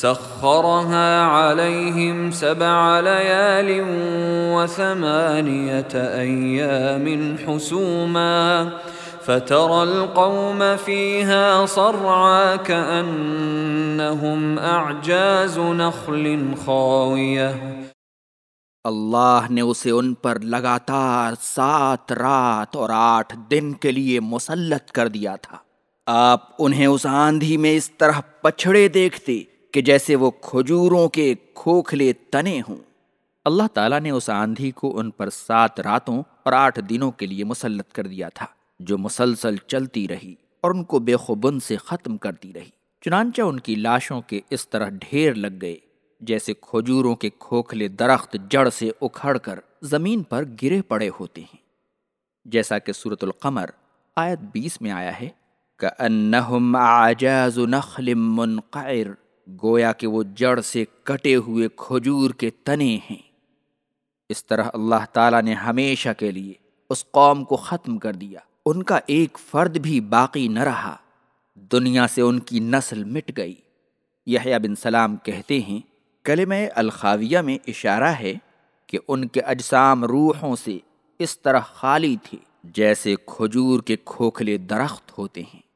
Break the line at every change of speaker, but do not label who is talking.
سخرها عليهم سبع ليال وثمانية أيام حسوما فترى القوم فيها صرعا كأنهم أعجاز نخل خاوية.
اللہ نے اسے ان پر لگاتار سات رات اور آٹھ دن کے لیے مسلط کر دیا تھا۔ آپ انہیں اس آندھی میں اس طرح پچھڑے دیکھتے کہ جیسے وہ کھجوروں کے کھوکھلے تنے ہوں۔ اللہ تعالیٰ نے اس آندھی کو ان پر سات راتوں اور آٹھ دنوں کے لیے مسلط کر دیا تھا، جو مسلسل چلتی رہی اور ان کو بے خبن سے ختم کرتی رہی۔ چنانچہ ان کی لاشوں کے اس طرح ڈھیر لگ گئے، جیسے کھجوروں کے کھوکھلے درخت جڑ سے اکھڑ کر زمین پر گرے پڑے ہوتے ہیں۔ جیسا کہ صورت القمر آیت بیس میں آیا ہے كَأَنَّهُمْ عَجَازُ نَخْلٍ مُنْقَعِرٍ۔ گویا کہ وہ جڑ سے کٹے ہوئے کھجور کے تنے ہیں۔ اس طرح اللہ تعالیٰ نے ہمیشہ کے لیے اس قوم کو ختم کر دیا۔ ان کا ایک فرد بھی باقی نہ رہا۔ دنیا سے ان کی نسل مٹ گئی۔ یحییٰ بن سلام کہتے ہیں، کلمہ الخاویہ میں اشارہ ہے کہ ان کے اجسام روحوں سے اس طرح خالی تھے جیسے کھجور کے کھوکھلے درخت ہوتے ہیں۔